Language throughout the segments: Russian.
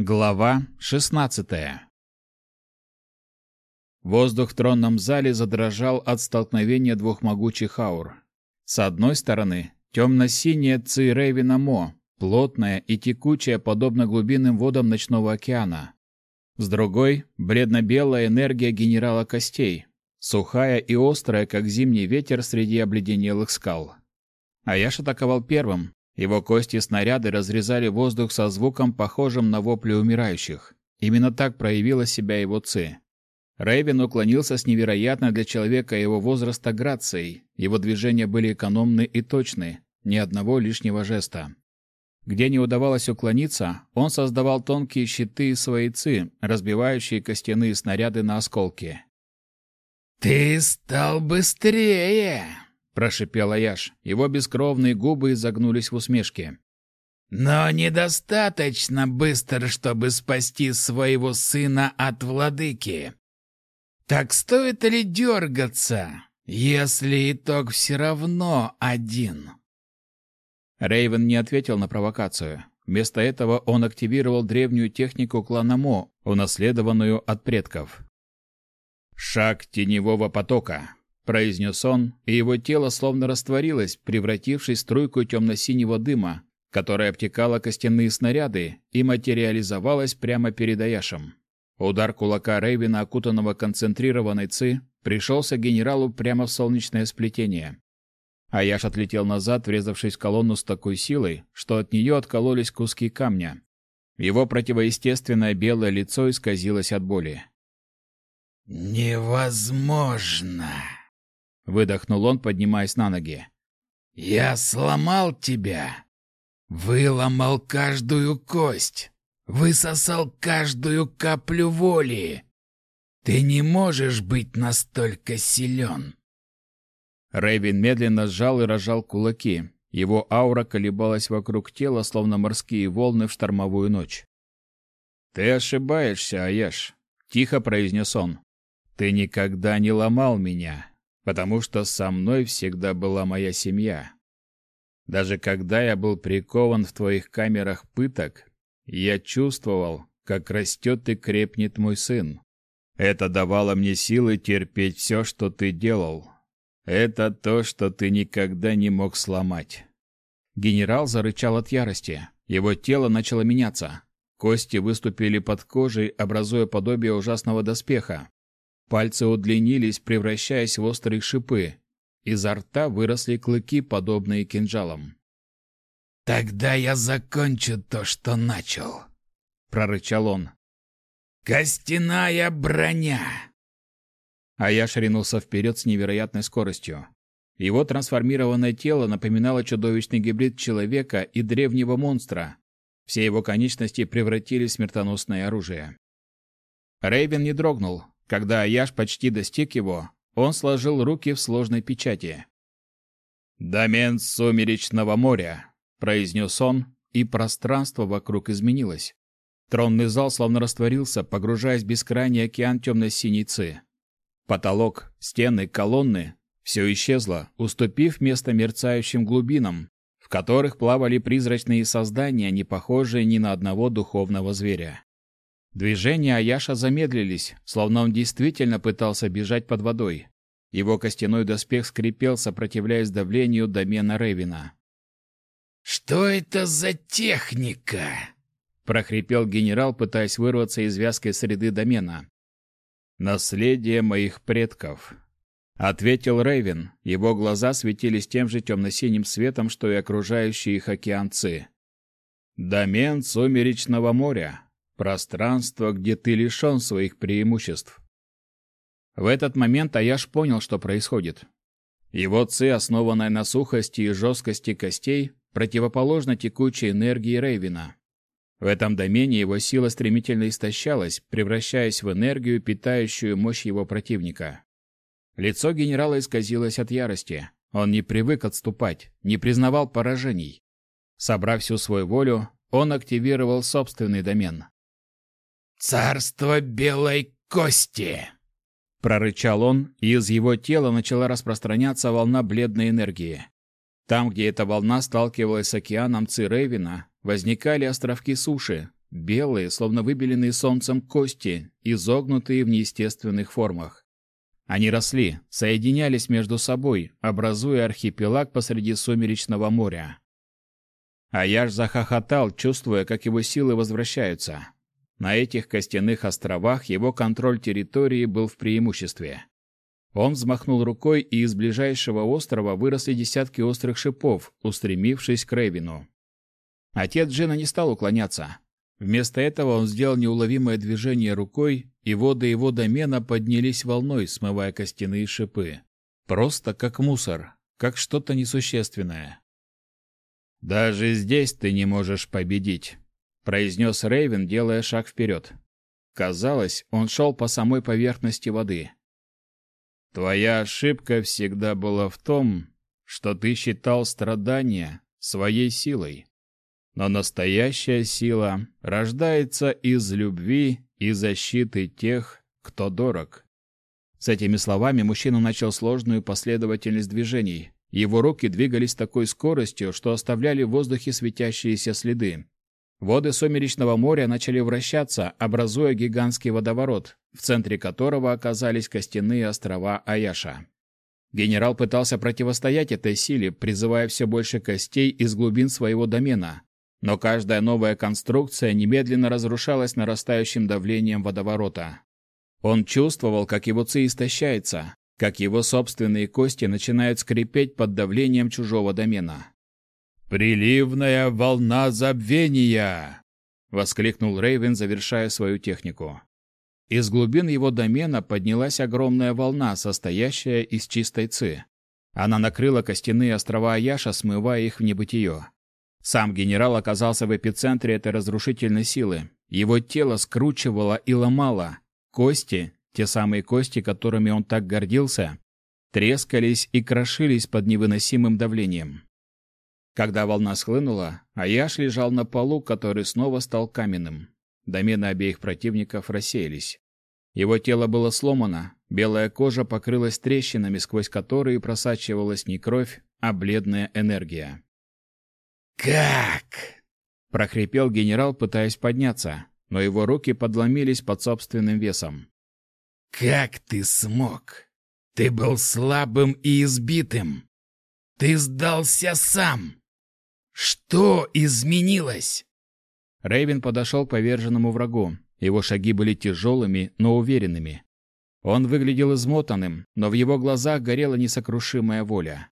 Глава 16 Воздух в тронном зале задрожал от столкновения двух могучих аур. С одной стороны, темно-синяя ци Рейвина Мо, плотная и текучая, подобно глубинным водам ночного океана. С другой — бледно-белая энергия генерала Костей, сухая и острая, как зимний ветер среди обледенелых скал. Аяш атаковал первым, его кости снаряды разрезали воздух со звуком, похожим на вопли умирающих. Именно так проявила себя его ци. Рейвен уклонился с невероятной для человека его возраста грацией. Его движения были экономны и точны, ни одного лишнего жеста. Где не удавалось уклониться, он создавал тонкие щиты из своей ци, разбивающие костяные снаряды на осколки. «Ты стал быстрее!» Прошипел Аяш. Его бескровные губы изогнулись в усмешке. Но недостаточно быстро, чтобы спасти своего сына от владыки. Так стоит ли дергаться, если итог все равно один? Рейвен не ответил на провокацию. Вместо этого он активировал древнюю технику клана Мо, унаследованную от предков. Шаг теневого потока произнес он, и его тело словно растворилось, превратившись в струйку темно-синего дыма, которая обтекала костяные снаряды и материализовалась прямо перед Аяшем. Удар кулака Рейвина, окутанного концентрированной ци, пришелся генералу прямо в солнечное сплетение. Аяш отлетел назад, врезавшись в колонну с такой силой, что от нее откололись куски камня. Его противоестественное белое лицо исказилось от боли. «Невозможно!» Выдохнул он, поднимаясь на ноги. Я сломал тебя. Выломал каждую кость. Высосал каждую каплю воли. Ты не можешь быть настолько силен. Рэйвин медленно сжал и разжал кулаки. Его аура колебалась вокруг тела, словно морские волны в штормовую ночь. «Ты ошибаешься, Аяш», — тихо произнес он. «Ты никогда не ломал меня потому что со мной всегда была моя семья. Даже когда я был прикован в твоих камерах пыток, я чувствовал, как растет и крепнет мой сын. Это давало мне силы терпеть все, что ты делал. Это то, что ты никогда не мог сломать. Генерал зарычал от ярости. Его тело начало меняться. Кости выступили под кожей, образуя подобие ужасного доспеха. Пальцы удлинились, превращаясь в острые шипы. Изо рта выросли клыки, подобные кинжалам. «Тогда я закончу то, что начал», — прорычал он. «Костяная броня!» А я ширинулся вперед с невероятной скоростью. Его трансформированное тело напоминало чудовищный гибрид человека и древнего монстра. Все его конечности превратились в смертоносное оружие. Рейвен не дрогнул, когда Аяш почти достиг его, он сложил руки в сложной печати. «Домен Сумеречного моря», — произнес он, и пространство вокруг изменилось. Тронный зал словно растворился, погружаясь в бескрайний океан темно-синей ци. Потолок, стены, колонны — все исчезло, уступив место мерцающим глубинам, в которых плавали призрачные создания, не похожие ни на одного духовного зверя. Движения Аяша замедлились, словно он действительно пытался бежать под водой. Его костяной доспех скрипел, сопротивляясь давлению домена Ревина. «Что это за техника?» — прохрипел генерал, пытаясь вырваться из вязкой среды домена. «Наследие моих предков», — ответил Рейвен. Его глаза светились тем же темно-синим светом, что и окружающие их океанцы. «Домен Сумеречного моря, Пространство, где ты лишен своих преимуществ. В этот момент Аяш понял, что происходит. Его ци, основанная на сухости и жесткости костей, противоположна текучей энергии Рейвина. В этом домене его сила стремительно истощалась, превращаясь в энергию, питающую мощь его противника. Лицо генерала исказилось от ярости. Он не привык отступать, не признавал поражений. Собрав всю свою волю, он активировал собственный домен. «Царство белой кости!» Прорычал он, и из его тела начала распространяться волна бледной энергии. Там, где эта волна сталкивалась с океаном Цирейвина, возникали островки суши, белые, словно выбеленные солнцем кости, изогнутые в неестественных формах. Они росли, соединялись между собой, образуя архипелаг посреди сумеречного моря. Аяш захохотал, чувствуя, как его силы возвращаются. На этих костяных островах его контроль территории был в преимуществе. Он взмахнул рукой, и из ближайшего острова выросли десятки острых шипов, устремившись к Рейвину. Отец Джина не стал уклоняться. Вместо этого он сделал неуловимое движение рукой, и воды его домена поднялись волной, смывая костяные шипы. Просто как мусор, как что-то несущественное. «Даже здесь ты не можешь победить», — произнес Рейвен, делая шаг вперед. Казалось, он шел по самой поверхности воды. «Твоя ошибка всегда была в том, что ты считал страдания своей силой. Но настоящая сила рождается из любви и защиты тех, кто дорог. С этими словами мужчина начал сложную последовательность движений. Его руки двигались с такой скоростью, что оставляли в воздухе светящиеся следы. Воды Сумеречного моря начали вращаться, образуя гигантский водоворот, в центре которого оказались костяные острова Аяша. Генерал пытался противостоять этой силе, призывая все больше костей из глубин своего домена, но каждая новая конструкция немедленно разрушалась нарастающим давлением водоворота. Он чувствовал, как его ци истощается, как его собственные кости начинают скрипеть под давлением чужого домена. «Приливная волна забвения!» — воскликнул Рейвен, завершая свою технику. Из глубин его домена поднялась огромная волна, состоящая из чистой ци. Она накрыла костяные острова Аяша, смывая их в небытие. Сам генерал оказался в эпицентре этой разрушительной силы. Его тело скручивало и ломало. Кости, те самые кости, которыми он так гордился, трескались и крошились под невыносимым давлением. Когда волна схлынула, Аяш лежал на полу, который снова стал каменным. Домены обеих противников рассеялись. Его тело было сломано, белая кожа покрылась трещинами, сквозь которые просачивалась не кровь, а бледная энергия. «Как?» — прохрипел генерал, пытаясь подняться, но его руки подломились под собственным весом. «Как ты смог? Ты был слабым и избитым. Ты сдался сам. Что изменилось?» Рейвен подошел к поверженному врагу. Его шаги были тяжелыми, но уверенными. Он выглядел измотанным, но в его глазах горела несокрушимая воля.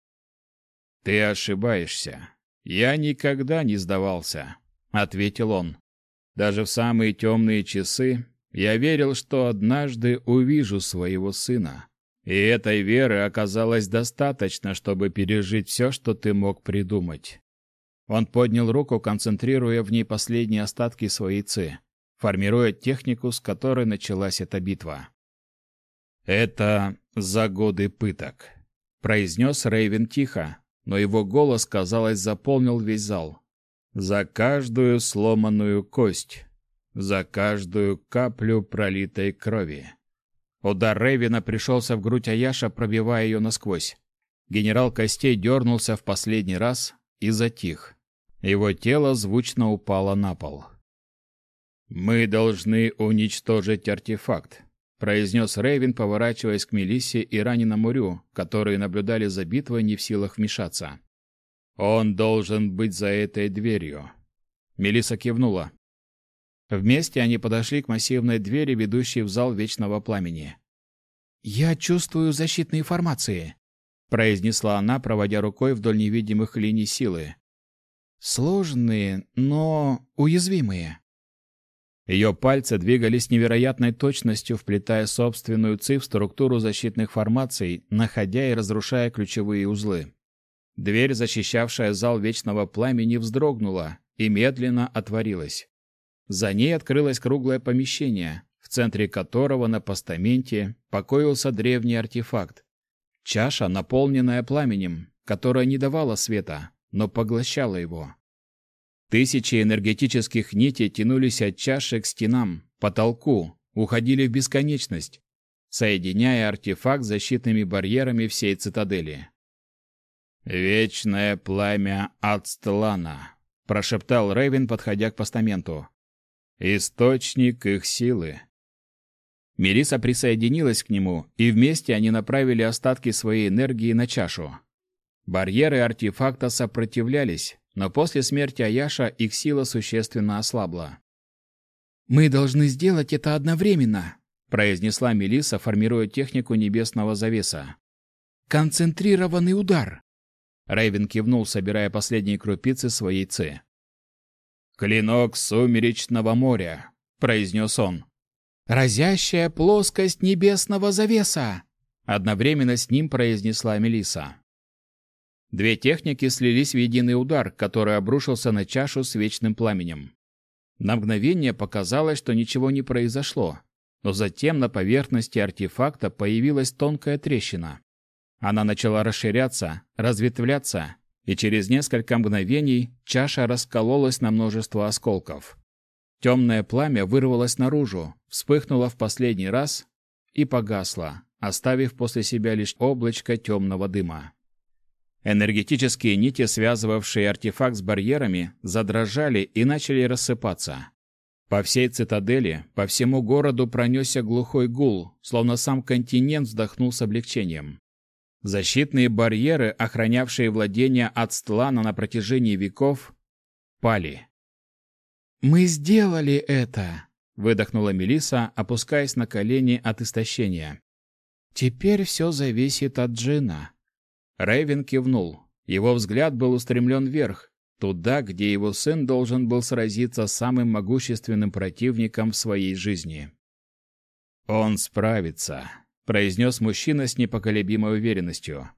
«Ты ошибаешься. «Я никогда не сдавался», — ответил он. «Даже в самые темные часы я верил, что однажды увижу своего сына. И этой веры оказалось достаточно, чтобы пережить все, что ты мог придумать». Он поднял руку, концентрируя в ней последние остатки своей ци, формируя технику, с которой началась эта битва. «Это за годы пыток», — произнес Рейвен тихо, но его голос, казалось, заполнил весь зал. «За каждую сломанную кость, за каждую каплю пролитой крови». Удар Рейвина пришелся в грудь Аяша, пробивая ее насквозь. Генерал Костей дернулся в последний раз и затих. Его тело звучно упало на пол. «Мы должны уничтожить артефакт произнес Рейвен, поворачиваясь к Мелиссе и раненому Рю, которые наблюдали за битвой не в силах вмешаться. Он должен быть за этой дверью. Мелисса кивнула. Вместе они подошли к массивной двери, ведущей в зал Вечного Пламени. «Я чувствую защитные формации», — произнесла она, проводя рукой вдоль невидимых линий силы. «Сложные, но уязвимые». Ее пальцы двигались невероятной точностью, вплетая собственную ЦИ в структуру защитных формаций, находя и разрушая ключевые узлы. Дверь, защищавшая зал Вечного Пламени, вздрогнула и медленно отворилась. За ней открылось круглое помещение, в центре которого на постаменте покоился древний артефакт. Чаша, наполненная пламенем, которая не давала света, но поглощала его. Тысячи энергетических нитей тянулись от чаши к стенам, потолку, уходили в бесконечность, соединяя артефакт защитными барьерами всей цитадели. «Вечное пламя Ацтлана», — прошептал Рейвен, подходя к постаменту. Источник их силы. Мелиса присоединилась к нему, и вместе они направили остатки своей энергии на чашу. Барьеры артефакта сопротивлялись, но после смерти Аяша их сила существенно ослабла. «Мы должны сделать это одновременно», — произнесла Мелиса, формируя технику небесного завеса. «Концентрированный удар». Рейвен кивнул, собирая последние крупицы своей ци. «Клинок сумеречного моря», — произнес он. «Разящая плоскость небесного завеса», — одновременно с ним произнесла Мелиса. Две техники слились в единый удар, который обрушился на чашу с вечным пламенем. На мгновение показалось, что ничего не произошло, но затем на поверхности артефакта появилась тонкая трещина. Она начала расширяться, разветвляться, и через несколько мгновений чаша раскололась на множество осколков. Темное пламя вырвалось наружу, вспыхнуло в последний раз и погасло, оставив после себя лишь облачко темного дыма. Энергетические нити, связывавшие артефакт с барьерами, задрожали и начали рассыпаться. По всей цитадели, по всему городу пронесся глухой гул, словно сам континент вздохнул с облегчением. Защитные барьеры, охранявшие владения от Стлана на протяжении веков, пали. «Мы сделали это!» — выдохнула Мелиса, опускаясь на колени от истощения. «Теперь все зависит от Джина. Рейвен кивнул. Его взгляд был устремлен вверх, туда, где его сын должен был сразиться с самым могущественным противником в своей жизни. «Он справится», — произнес мужчина с непоколебимой уверенностью.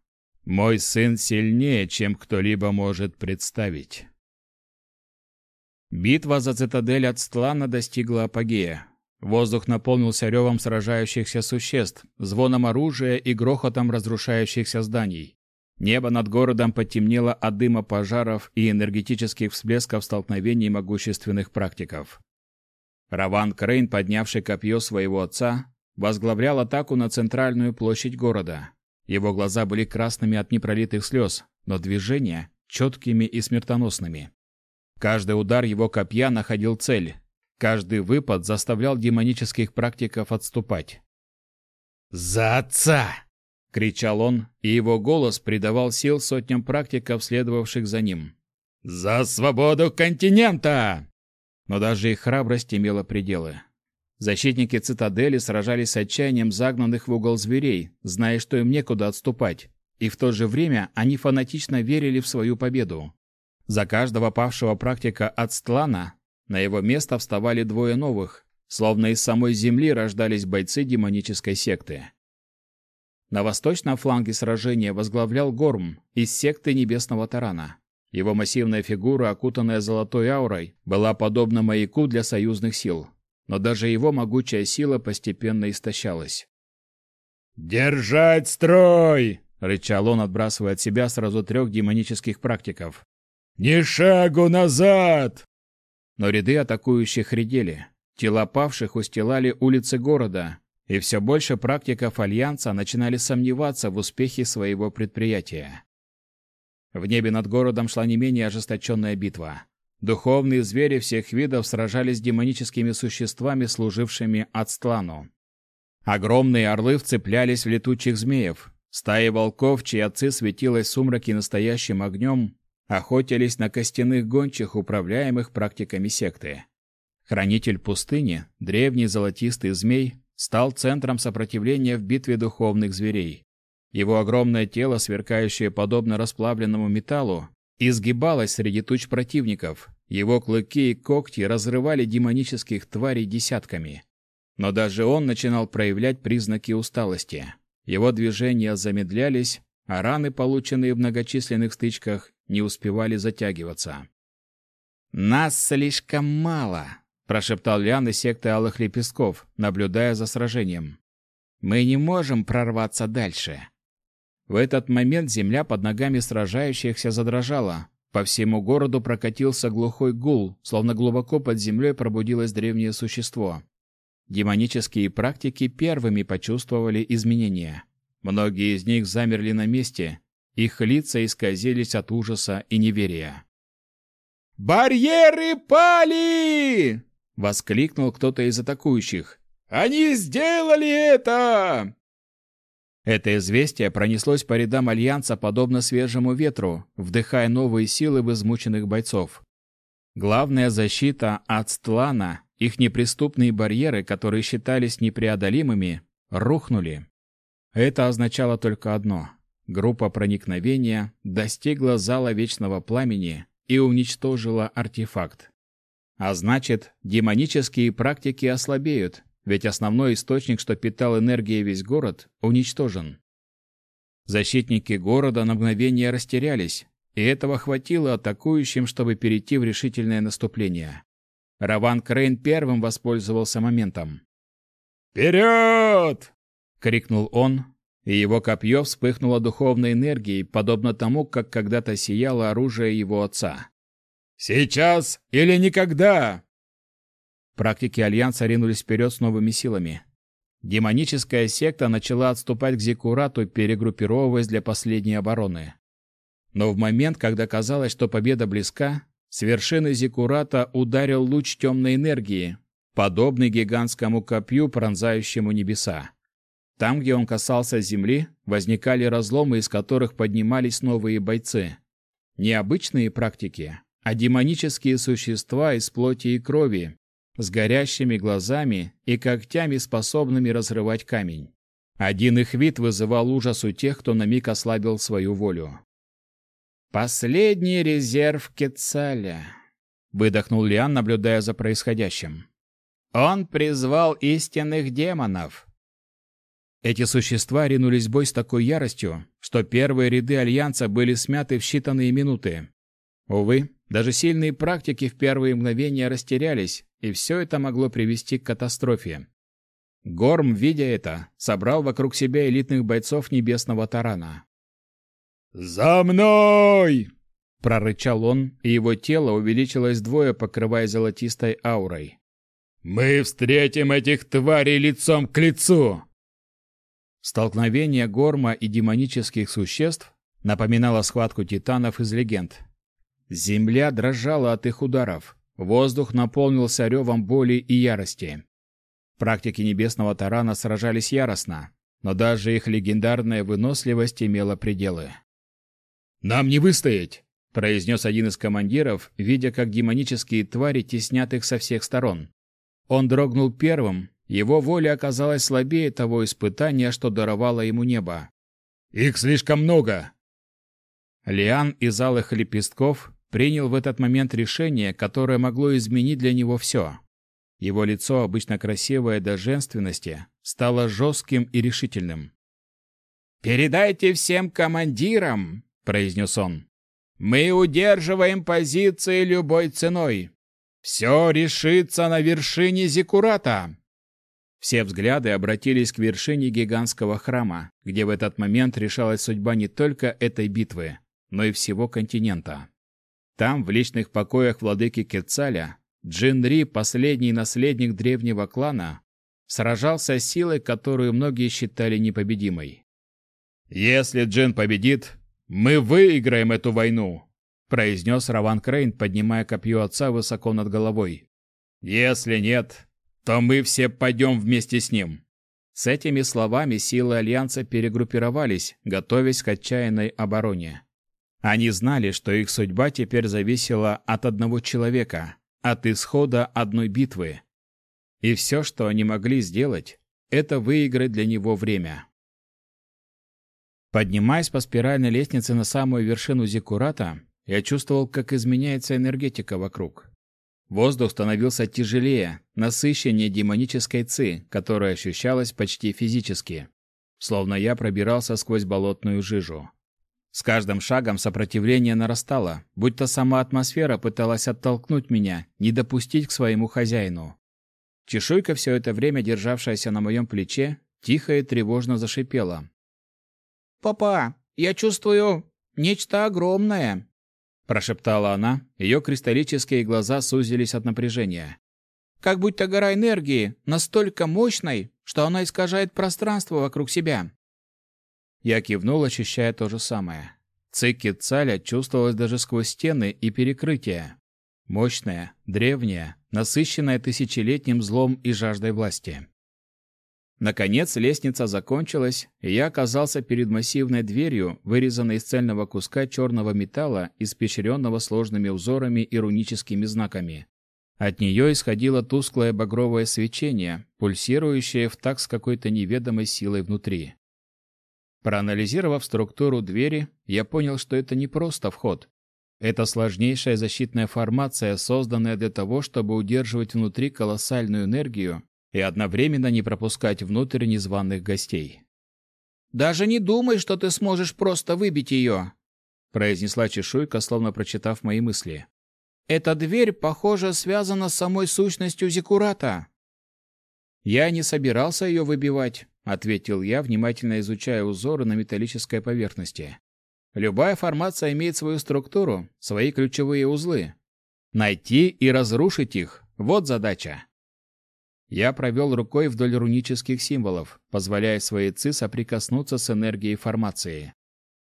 «Мой сын сильнее, чем кто-либо может представить». Битва за цитадель от Стлана достигла апогея. Воздух наполнился ревом сражающихся существ, звоном оружия и грохотом разрушающихся зданий. Небо над городом потемнело от дыма пожаров и энергетических всплесков столкновений могущественных практиков. Раван Крейн, поднявший копье своего отца, возглавлял атаку на центральную площадь города. Его глаза были красными от непролитых слез, но движения — четкими и смертоносными. Каждый удар его копья находил цель. Каждый выпад заставлял демонических практиков отступать. «За отца!» Кричал он, и его голос придавал сил сотням практиков, следовавших за ним. «За свободу континента!» Но даже их храбрость имела пределы. Защитники цитадели сражались с отчаянием загнанных в угол зверей, зная, что им некуда отступать, и в то же время они фанатично верили в свою победу. За каждого павшего практика от Стлана на его место вставали двое новых, словно из самой земли рождались бойцы демонической секты. На восточном фланге сражения возглавлял Горм из секты Небесного Тарана. Его массивная фигура, окутанная золотой аурой, была подобна маяку для союзных сил, но даже его могучая сила постепенно истощалась. «Держать строй!» — рычал он, отбрасывая от себя сразу трех демонических практиков. «Ни шагу назад!» Но ряды атакующих редели. Тела павших устилали улицы города, и все больше практиков Альянса начинали сомневаться в успехе своего предприятия. В небе над городом шла не менее ожесточенная битва. Духовные звери всех видов сражались с демоническими существами, служившими Ацтлану. Огромные орлы вцеплялись в летучих змеев. Стаи волков, чьи отцы светилась в настоящим огнем, охотились на костяных гончих, управляемых практиками секты. Хранитель пустыни, древний золотистый змей, стал центром сопротивления в битве духовных зверей. Его огромное тело, сверкающее подобно расплавленному металлу, изгибалось среди туч противников. Его клыки и когти разрывали демонических тварей десятками. Но даже он начинал проявлять признаки усталости. Его движения замедлялись, а раны, полученные в многочисленных стычках, не успевали затягиваться. «Нас слишком мало», прошептал Лян из секты Алых Лепестков, наблюдая за сражением. Мы не можем прорваться дальше. В этот момент земля под ногами сражающихся задрожала. По всему городу прокатился глухой гул, словно глубоко под землей пробудилось древнее существо. Демонические практики первыми почувствовали изменения. Многие из них замерли на месте, их лица исказились от ужаса и неверия. «Барьеры пали!» Воскликнул кто-то из атакующих. «Они сделали это!» Это известие пронеслось по рядам Альянса подобно свежему ветру, вдыхая новые силы в измученных бойцов. Главная защита от Стлана, их неприступные барьеры, которые считались непреодолимыми, рухнули. Это означало только одно. Группа проникновения достигла зала Вечного Пламени и уничтожила артефакт. А значит, демонические практики ослабеют, ведь основной источник, что питал энергией весь город, уничтожен. Защитники города на мгновение растерялись, и этого хватило атакующим, чтобы перейти в решительное наступление. Раван Крейн первым воспользовался моментом. «Вперед!» — крикнул он, и его копье вспыхнуло духовной энергией, подобно тому, как когда-то сияло оружие его отца. «Сейчас или никогда!» Практики Альянса ринулись вперед с новыми силами. Демоническая секта начала отступать к Зикурату, перегруппировываясь для последней обороны. Но в момент, когда казалось, что победа близка, с вершины Зикурата ударил луч темной энергии, подобный гигантскому копью, пронзающему небеса. Там, где он касался земли, возникали разломы, из которых поднимались новые бойцы. Необычные практики, а демонические существа из плоти и крови, с горящими глазами и когтями, способными разрывать камень. Один их вид вызывал ужас у тех, кто на миг ослабил свою волю. «Последний резерв Кецаля», — выдохнул Лиан, наблюдая за происходящим. «Он призвал истинных демонов». Эти существа ринулись в бой с такой яростью, что первые ряды Альянса были смяты в считанные минуты. Увы, даже сильные практики в первые мгновения растерялись, и все это могло привести к катастрофе. Горм, видя это, собрал вокруг себя элитных бойцов небесного тарана. «За мной!» — прорычал он, и его тело увеличилось вдвое, покрывая золотистой аурой. «Мы встретим этих тварей лицом к лицу!» Столкновение Горма и демонических существ напоминало схватку титанов из легенд. Земля дрожала от их ударов. Воздух наполнился ревом боли и ярости. Практики небесного тарана сражались яростно, но даже их легендарная выносливость имела пределы. «Нам не выстоять!» – произнес один из командиров, видя, как демонические твари теснят их со всех сторон. Он дрогнул первым, его воля оказалась слабее того испытания, что даровало ему небо. «Их слишком много!» Лиан из алых лепестков принял в этот момент решение, которое могло изменить для него все. Его лицо, обычно красивое до женственности, стало жестким и решительным. «Передайте всем командирам», — произнес он, — «мы удерживаем позиции любой ценой. Все решится на вершине Зикурата». Все взгляды обратились к вершине гигантского храма, где в этот момент решалась судьба не только этой битвы, но и всего континента. Там, в личных покоях владыки Кецаля, Джинри, последний наследник древнего клана, сражался с силой, которую многие считали непобедимой. «Если Джин победит, мы выиграем эту войну», произнес Раван Крейн, поднимая копье отца высоко над головой. «Если нет, то мы все пойдем вместе с ним». С этими словами силы Альянса перегруппировались, готовясь к отчаянной обороне. Они знали, что их судьба теперь зависела от одного человека, от исхода одной битвы. И все, что они могли сделать, это выиграть для него время. Поднимаясь по спиральной лестнице на самую вершину Зиккурата, я чувствовал, как изменяется энергетика вокруг. Воздух становился тяжелее, насыщеннее демонической ци, которая ощущалась почти физически. Словно я пробирался сквозь болотную жижу. С каждым шагом сопротивление нарастало, будто сама атмосфера пыталась оттолкнуть меня, не допустить к своему хозяину. Чешуйка, все это время державшаяся на моем плече, тихо и тревожно зашипела. «Папа, я чувствую нечто огромное», – прошептала она. Ее кристаллические глаза сузились от напряжения. «Как будто гора энергии, настолько мощной, что она искажает пространство вокруг себя. Я кивнул, ощущая то же самое. Цикки Цаля чувствовалась даже сквозь стены и перекрытия. Мощная, древняя, насыщенная тысячелетним злом и жаждой власти. Наконец лестница закончилась, и я оказался перед массивной дверью, вырезанной из цельного куска черного металла, испещренного сложными узорами и руническими знаками. От нее исходило тусклое багровое свечение, пульсирующее в такт с какой-то неведомой силой внутри. Проанализировав структуру двери, я понял, что это не просто вход. Это сложнейшая защитная формация, созданная для того, чтобы удерживать внутри колоссальную энергию и одновременно не пропускать внутрь незваных гостей. «Даже не думай, что ты сможешь просто выбить ее», произнесла чешуйка, словно прочитав мои мысли. «Эта дверь, похоже, связана с самой сущностью Зикурата». «Я не собирался ее выбивать», — ответил я, внимательно изучая узоры на металлической поверхности. «Любая формация имеет свою структуру, свои ключевые узлы. Найти и разрушить их — вот задача». Я провел рукой вдоль рунических символов, позволяя своей ЦИ соприкоснуться с энергией формации.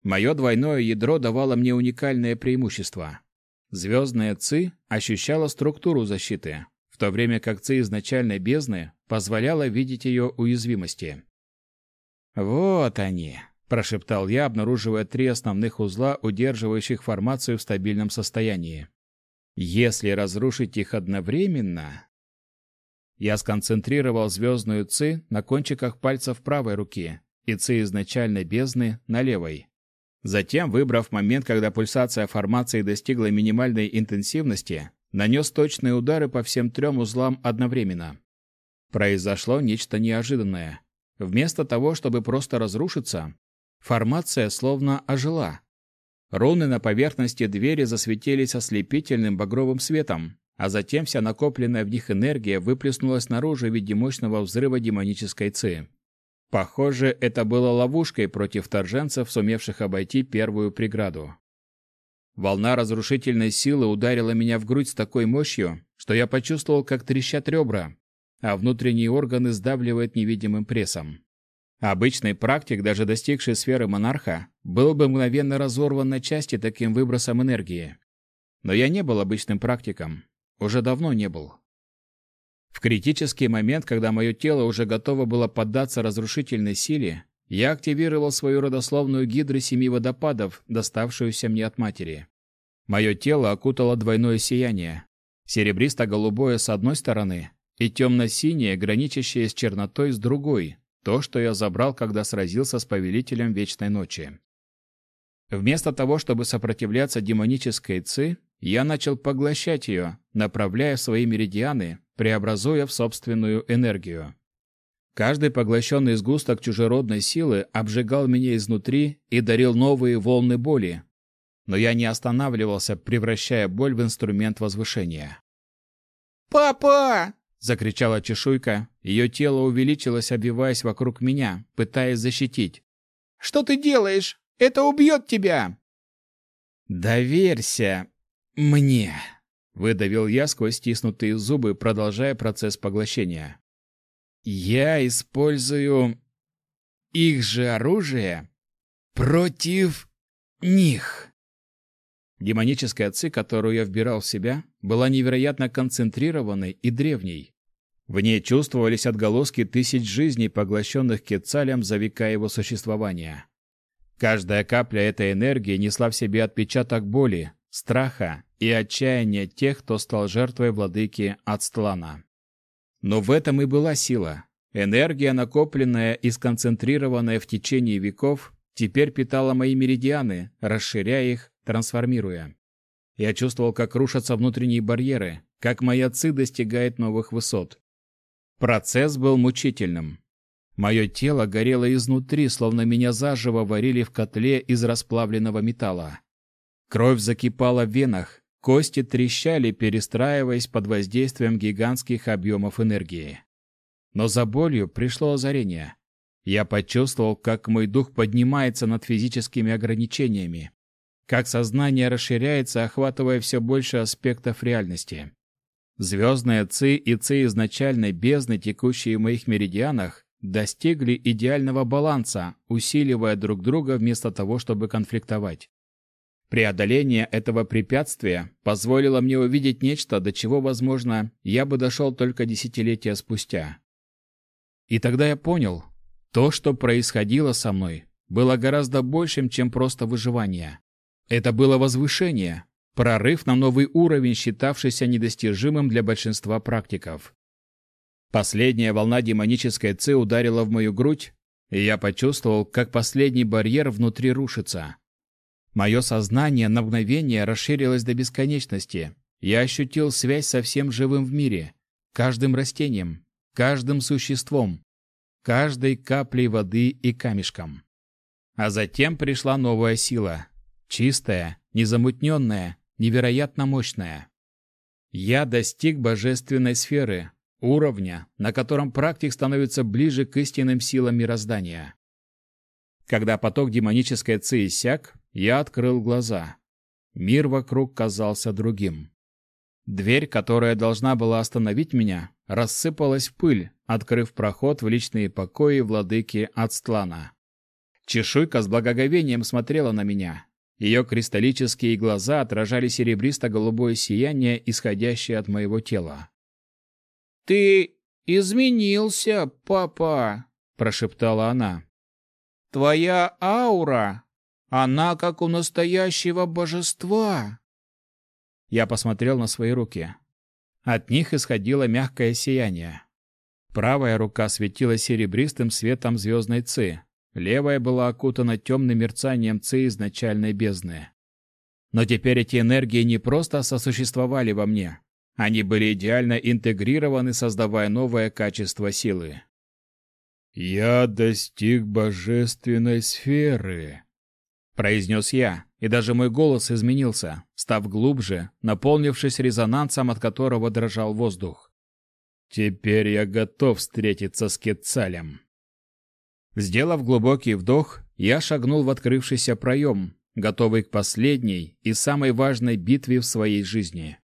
Мое двойное ядро давало мне уникальное преимущество. Звездная ЦИ ощущала структуру защиты, в то время как ЦИ изначальной бездны позволяла видеть ее уязвимости. «Вот они», – прошептал я, обнаруживая три основных узла, удерживающих формацию в стабильном состоянии. «Если разрушить их одновременно, я сконцентрировал звездную ци на кончиках пальцев правой руки и ци изначальной бездны на левой. Затем, выбрав момент, когда пульсация формации достигла минимальной интенсивности, нанес точные удары по всем трем узлам одновременно. Произошло нечто неожиданное. Вместо того, чтобы просто разрушиться, формация словно ожила. Руны на поверхности двери засветились ослепительным багровым светом, а затем вся накопленная в них энергия выплеснулась наружу в виде мощного взрыва демонической ци. Похоже, это было ловушкой против вторженцев, сумевших обойти первую преграду. Волна разрушительной силы ударила меня в грудь с такой мощью, что я почувствовал, как трещат ребра, а внутренние органы сдавливает невидимым прессом. Обычный практик, даже достигший сферы монарха, был бы мгновенно разорван на части таким выбросом энергии. Но я не был обычным практиком, уже давно не был. В критический момент, когда мое тело уже готово было поддаться разрушительной силе, я активировал свою родословную гидры семи водопадов, доставшуюся мне от матери. Мое тело окутало двойное сияние. Серебристо-голубое с одной стороны и темно-синее, граничащее с чернотой с другой, то, что я забрал, когда сразился с повелителем Вечной Ночи. Вместо того, чтобы сопротивляться демонической ци, я начал поглощать ее, направляя свои меридианы, преобразуя в собственную энергию. Каждый поглощенный сгусток чужеродной силы обжигал меня изнутри и дарил новые волны боли. Но я не останавливался, превращая боль в инструмент возвышения. «Папа!» — закричала чешуйка. Ее тело увеличилось, обвиваясь вокруг меня, пытаясь защитить. «Что ты делаешь? Это убьет тебя!» «Доверься мне!» — выдавил я сквозь стиснутые зубы, продолжая процесс поглощения. «Я использую их же оружие против них!» Демоническая ци, которую я вбирал в себя, была невероятно концентрированной и древней. В ней чувствовались отголоски тысяч жизней, поглощенных Кецалем за века его существования. Каждая капля этой энергии несла в себе отпечаток боли, страха и отчаяния тех, кто стал жертвой владыки Ацтлана. Но в этом и была сила. Энергия, накопленная и сконцентрированная в течение веков, теперь питала мои меридианы, расширяя их, трансформируя. Я чувствовал, как рушатся внутренние барьеры, как моя ци достигает новых высот. Процесс был мучительным. Мое тело горело изнутри, словно меня заживо варили в котле из расплавленного металла. Кровь закипала в венах, кости трещали, перестраиваясь под воздействием гигантских объемов энергии. Но за болью пришло озарение. Я почувствовал, как мой дух поднимается над физическими ограничениями, как сознание расширяется, охватывая все больше аспектов реальности. Звездная ци и ци изначальной бездны, текущие в моих меридианах, достигли идеального баланса, усиливая друг друга вместо того, чтобы конфликтовать. Преодоление этого препятствия позволило мне увидеть нечто, до чего, возможно, я бы дошел только десятилетия спустя. И тогда я понял, то, что происходило со мной, было гораздо большим, чем просто выживание. Это было возвышение, прорыв на новый уровень, считавшийся недостижимым для большинства практиков. Последняя волна демонической ци ударила в мою грудь, и я почувствовал, как последний барьер внутри рушится. Мое сознание на мгновение расширилось до бесконечности. Я ощутил связь со всем живым в мире, каждым растением, каждым существом, каждой каплей воды и камешком. А затем пришла новая сила, чистая, незамутненная, невероятно мощная. Я достиг божественной сферы, уровня, на котором практик становится ближе к истинным силам мироздания. Когда поток демонической ци иссяк, я открыл глаза. Мир вокруг казался другим. Дверь, которая должна была остановить меня, рассыпалась в пыль, открыв проход в личные покои владыки Ацтлана. Чешуйка с благоговением смотрела на меня. Ее кристаллические глаза отражали серебристо-голубое сияние, исходящее от моего тела. «Ты изменился, папа!» – прошептала она. «Твоя аура она как у настоящего божества. Я посмотрел на свои руки. От них исходило мягкое сияние. Правая рука светила серебристым светом звездной ци, левая была окутана темным мерцанием ци изначальной бездны. Но теперь эти энергии не просто сосуществовали во мне. Они были идеально интегрированы, создавая новое качество силы. «Я достиг божественной сферы», произнес я, и даже мой голос изменился, став глубже, наполнившись резонансом, от которого дрожал воздух. Теперь я готов встретиться с Кетцалем. Сделав глубокий вдох, я шагнул в открывшийся проем, готовый к последней и самой важной битве в своей жизни.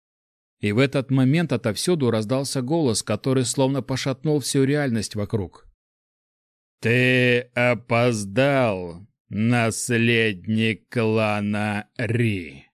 И в этот момент отовсюду раздался голос, который словно пошатнул всю реальность вокруг. «Ты опоздал, наследник клана Ри.